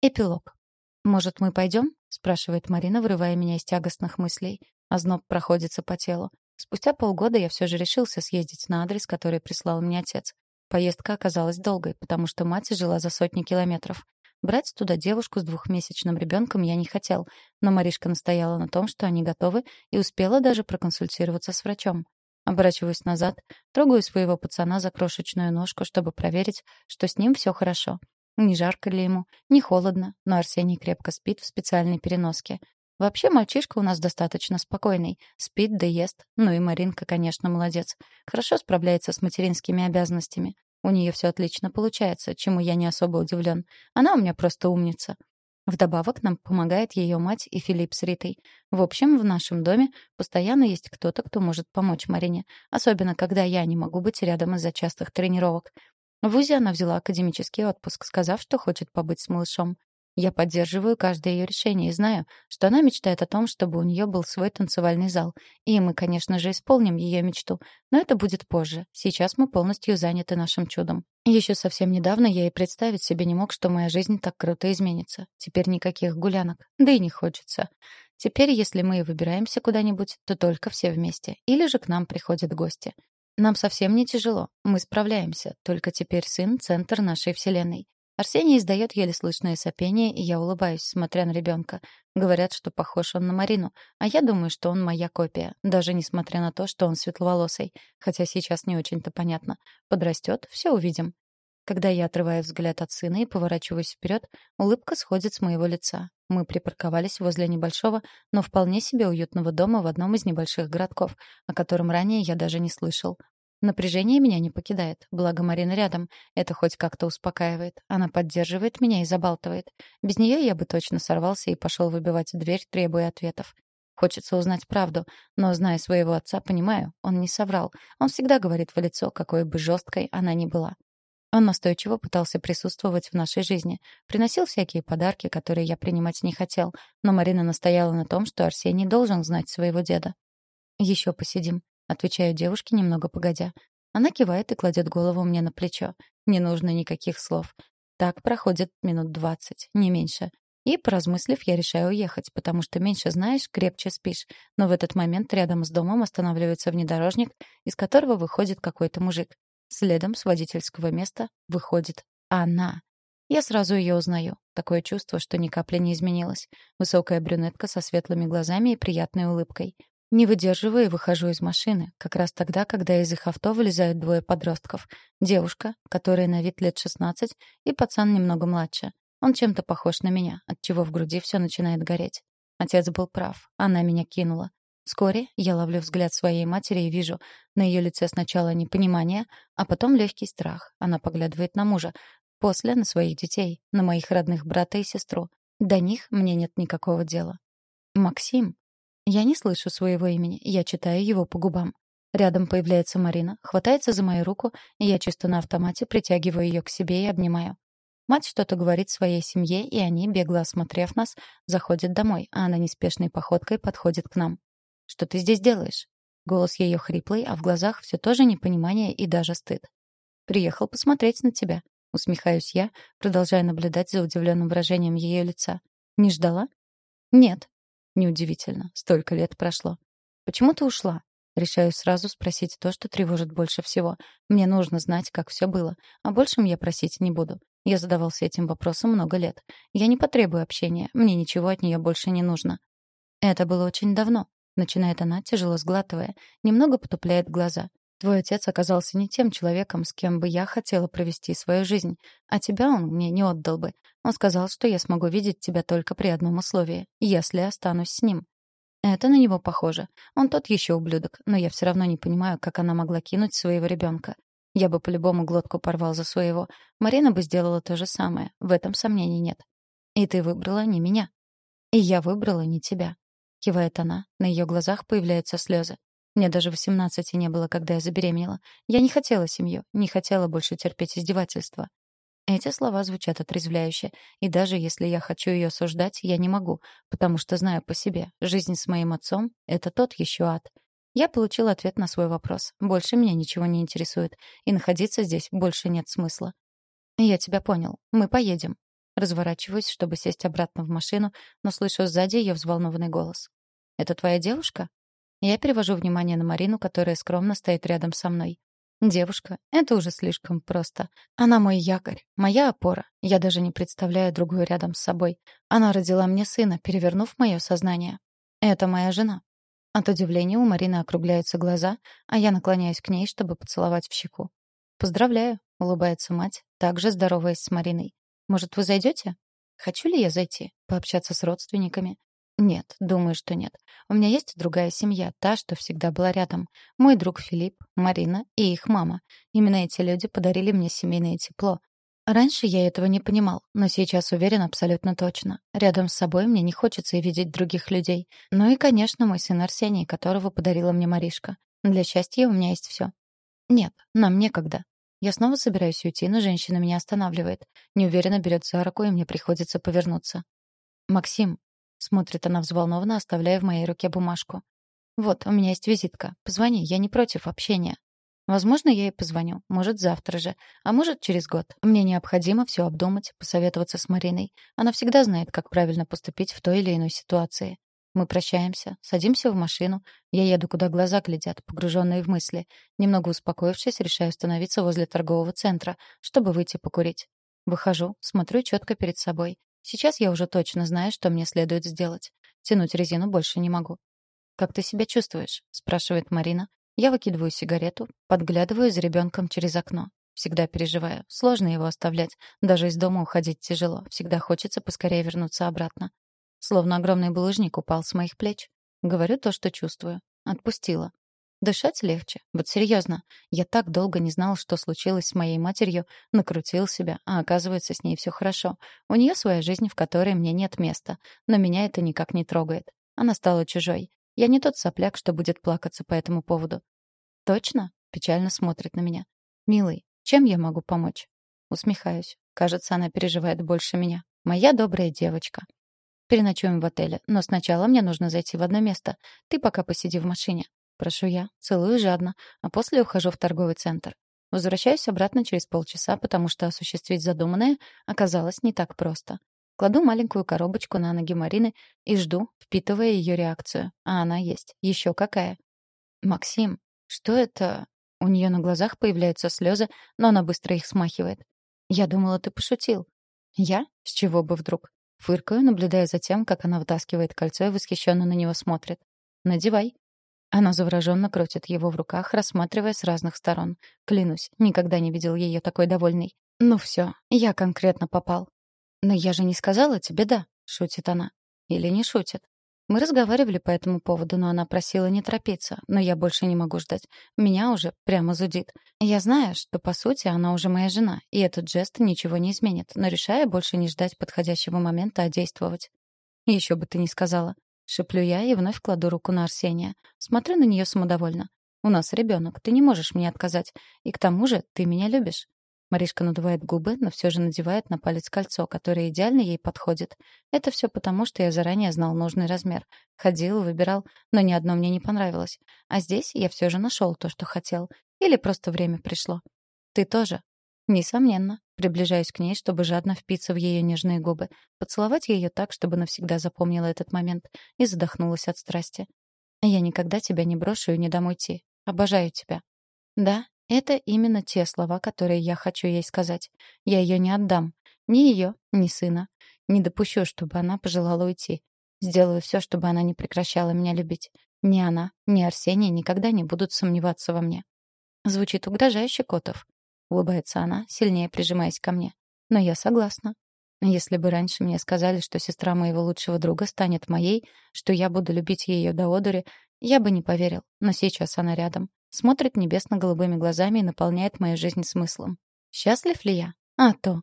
Эпилог. «Может, мы пойдем?» — спрашивает Марина, вырывая меня из тягостных мыслей. Озноб проходится по телу. Спустя полгода я все же решился съездить на адрес, который прислал мне отец. Поездка оказалась долгой, потому что мать жила за сотни километров. Брать туда девушку с двухмесячным ребенком я не хотел, но Маришка настояла на том, что они готовы, и успела даже проконсультироваться с врачом. Оборачиваюсь назад, трогаю своего пацана за крошечную ножку, чтобы проверить, что с ним все хорошо. Не жарко ли ему, не холодно, но Арсений крепко спит в специальной переноске. Вообще мальчишка у нас достаточно спокойный, спит да ест. Ну и Маринка, конечно, молодец. Хорошо справляется с материнскими обязанностями. У нее все отлично получается, чему я не особо удивлен. Она у меня просто умница. Вдобавок нам помогает ее мать и Филипп с Ритой. В общем, в нашем доме постоянно есть кто-то, кто может помочь Марине, особенно когда я не могу быть рядом из-за частых тренировок. В ВУЗе она взяла академический отпуск, сказав, что хочет побыть с малышом. Я поддерживаю каждое ее решение и знаю, что она мечтает о том, чтобы у нее был свой танцевальный зал. И мы, конечно же, исполним ее мечту. Но это будет позже. Сейчас мы полностью заняты нашим чудом. Еще совсем недавно я и представить себе не мог, что моя жизнь так круто изменится. Теперь никаких гулянок. Да и не хочется. Теперь, если мы и выбираемся куда-нибудь, то только все вместе. Или же к нам приходят гости. Нам совсем не тяжело. Мы справляемся. Только теперь сын — центр нашей вселенной. Арсений издает еле слышное сопение, и я улыбаюсь, смотря на ребенка. Говорят, что похож он на Марину, а я думаю, что он моя копия, даже несмотря на то, что он светловолосый, хотя сейчас не очень-то понятно. Подрастет, все увидим. Когда я отрываю взгляд от сына и поворачиваюсь вперед, улыбка сходит с моего лица. Мы припарковались возле небольшого, но вполне себе уютного дома в одном из небольших городков, о котором ранее я даже не слышал. Напряжение меня не покидает, благо Марина рядом. Это хоть как-то успокаивает. Она поддерживает меня и забалтывает. Без нее я бы точно сорвался и пошел выбивать дверь, требуя ответов. Хочется узнать правду, но, зная своего отца, понимаю, он не соврал. Он всегда говорит в лицо, какой бы жесткой она ни была. Он настойчиво пытался присутствовать в нашей жизни, приносил всякие подарки, которые я принимать не хотел, но Марина настояла на том, что Арсений должен знать своего деда. «Еще посидим», — отвечаю девушке немного погодя. Она кивает и кладет голову мне на плечо. Не нужно никаких слов. Так проходит минут двадцать, не меньше. И, поразмыслив, я решаю уехать, потому что меньше знаешь, крепче спишь. Но в этот момент рядом с домом останавливается внедорожник, из которого выходит какой-то мужик. Следом с водительского места выходит она. Я сразу ее узнаю. Такое чувство, что ни капли не изменилось. Высокая брюнетка со светлыми глазами и приятной улыбкой. Не выдерживаю и выхожу из машины, как раз тогда, когда из их авто вылезают двое подростков. Девушка, которая на вид лет 16, и пацан немного младше. Он чем-то похож на меня, отчего в груди все начинает гореть. Отец был прав. Она меня кинула. Вскоре я ловлю взгляд своей матери и вижу на ее лице сначала непонимание, а потом легкий страх. Она поглядывает на мужа, после — на своих детей, на моих родных брата и сестру. До них мне нет никакого дела. «Максим». Я не слышу своего имени, я читаю его по губам. Рядом появляется Марина, хватается за мою руку, и я чисто на автомате притягиваю ее к себе и обнимаю. Мать что-то говорит своей семье, и они, бегло осмотрев нас, заходят домой, а она неспешной походкой подходит к нам. Что ты здесь делаешь?» Голос ее хриплый, а в глазах все тоже непонимание и даже стыд. «Приехал посмотреть на тебя», — усмехаюсь я, продолжая наблюдать за удивленным выражением ее лица. «Не ждала?» «Нет». Неудивительно, столько лет прошло. «Почему ты ушла?» Решаю сразу спросить то, что тревожит больше всего. Мне нужно знать, как все было. А большем я просить не буду. Я задавался этим вопросом много лет. Я не потребую общения. Мне ничего от нее больше не нужно. Это было очень давно. Начинает она, тяжело сглатывая, немного потупляет глаза. Твой отец оказался не тем человеком, с кем бы я хотела провести свою жизнь, а тебя он мне не отдал бы. Он сказал, что я смогу видеть тебя только при одном условии, если останусь с ним. Это на него похоже. Он тот еще ублюдок, но я все равно не понимаю, как она могла кинуть своего ребенка. Я бы по-любому глотку порвал за своего. Марина бы сделала то же самое, в этом сомнений нет. И ты выбрала не меня. И я выбрала не тебя. — кивает она. На ее глазах появляются слезы. Мне даже восемнадцати не было, когда я забеременела. Я не хотела семью, не хотела больше терпеть издевательства. Эти слова звучат отрезвляюще, и даже если я хочу ее осуждать, я не могу, потому что знаю по себе, жизнь с моим отцом — это тот еще ад. Я получила ответ на свой вопрос. Больше меня ничего не интересует, и находиться здесь больше нет смысла. «Я тебя понял. Мы поедем». Разворачиваюсь, чтобы сесть обратно в машину, но слышу сзади ее взволнованный голос. «Это твоя девушка?» Я перевожу внимание на Марину, которая скромно стоит рядом со мной. Девушка — это уже слишком просто. Она мой якорь, моя опора. Я даже не представляю другую рядом с собой. Она родила мне сына, перевернув мое сознание. Это моя жена. От удивления у Марины округляются глаза, а я наклоняюсь к ней, чтобы поцеловать в щеку. «Поздравляю», — улыбается мать, также здороваясь с Мариной. «Может, вы зайдете?» «Хочу ли я зайти? Пообщаться с родственниками? Нет, думаю, что нет. У меня есть другая семья, та, что всегда была рядом. Мой друг Филипп, Марина и их мама. Именно эти люди подарили мне семейное тепло. Раньше я этого не понимал, но сейчас уверен абсолютно точно. Рядом с собой мне не хочется и видеть других людей. Ну и, конечно, мой сын Арсений, которого подарила мне Маришка. Для счастья у меня есть все. Нет, нам некогда. Я снова собираюсь уйти, но женщина меня останавливает. Неуверенно берет за руку, и мне приходится повернуться. «Максим, Смотрит она взволнованно, оставляя в моей руке бумажку. «Вот, у меня есть визитка. Позвони, я не против общения». Возможно, я и позвоню. Может, завтра же. А может, через год. Мне необходимо все обдумать, посоветоваться с Мариной. Она всегда знает, как правильно поступить в той или иной ситуации. Мы прощаемся, садимся в машину. Я еду, куда глаза глядят, погруженные в мысли. Немного успокоившись, решаю остановиться возле торгового центра, чтобы выйти покурить. Выхожу, смотрю четко перед собой. Сейчас я уже точно знаю, что мне следует сделать. Тянуть резину больше не могу. «Как ты себя чувствуешь?» — спрашивает Марина. Я выкидываю сигарету, подглядываю за ребенком через окно. Всегда переживаю. Сложно его оставлять. Даже из дома уходить тяжело. Всегда хочется поскорее вернуться обратно. Словно огромный булыжник упал с моих плеч. Говорю то, что чувствую. Отпустила. Дышать легче. Вот серьезно. Я так долго не знал, что случилось с моей матерью, накрутил себя, а оказывается, с ней все хорошо. У нее своя жизнь, в которой мне нет места. Но меня это никак не трогает. Она стала чужой. Я не тот сопляк, что будет плакаться по этому поводу. «Точно?» — печально смотрит на меня. «Милый, чем я могу помочь?» Усмехаюсь. Кажется, она переживает больше меня. Моя добрая девочка. Переночуем в отеле, но сначала мне нужно зайти в одно место. Ты пока посиди в машине. Прошу я, целую жадно, а после ухожу в торговый центр. Возвращаюсь обратно через полчаса, потому что осуществить задуманное оказалось не так просто. Кладу маленькую коробочку на ноги Марины и жду, впитывая ее реакцию. А она есть. Еще какая. «Максим, что это?» У нее на глазах появляются слезы, но она быстро их смахивает. «Я думала, ты пошутил». «Я? С чего бы вдруг?» Фыркаю, наблюдая за тем, как она вытаскивает кольцо и восхищенно на него смотрит. «Надевай». Она завороженно крутит его в руках, рассматривая с разных сторон. Клянусь, никогда не видел ее такой довольной. «Ну все, я конкретно попал». «Но я же не сказала тебе «да», — шутит она. Или не шутит. Мы разговаривали по этому поводу, но она просила не торопиться. Но я больше не могу ждать. Меня уже прямо зудит. Я знаю, что, по сути, она уже моя жена, и этот жест ничего не изменит, но решаю больше не ждать подходящего момента, а действовать. Еще бы ты не сказала. Шеплю я и вновь кладу руку на Арсения. Смотрю на нее самодовольно. «У нас ребенок, ты не можешь мне отказать. И к тому же ты меня любишь». Маришка надувает губы, но все же надевает на палец кольцо, которое идеально ей подходит. Это все потому, что я заранее знал нужный размер. Ходил, выбирал, но ни одно мне не понравилось. А здесь я все же нашел то, что хотел. Или просто время пришло. «Ты тоже?» Несомненно. Приближаюсь к ней, чтобы жадно впиться в ее нежные губы, поцеловать ее так, чтобы навсегда запомнила этот момент, и задохнулась от страсти. «Я никогда тебя не брошу и не дам уйти. Обожаю тебя». Да, это именно те слова, которые я хочу ей сказать. Я ее не отдам. Ни ее, ни сына. Не допущу, чтобы она пожелала уйти. Сделаю все, чтобы она не прекращала меня любить. Ни она, ни Арсений никогда не будут сомневаться во мне. Звучит угрожающе, Котов. Улыбается она, сильнее прижимаясь ко мне. Но я согласна. Если бы раньше мне сказали, что сестра моего лучшего друга станет моей, что я буду любить ее до одури, я бы не поверил. Но сейчас она рядом. Смотрит небесно-голубыми глазами и наполняет мою жизнь смыслом. Счастлив ли я? А то.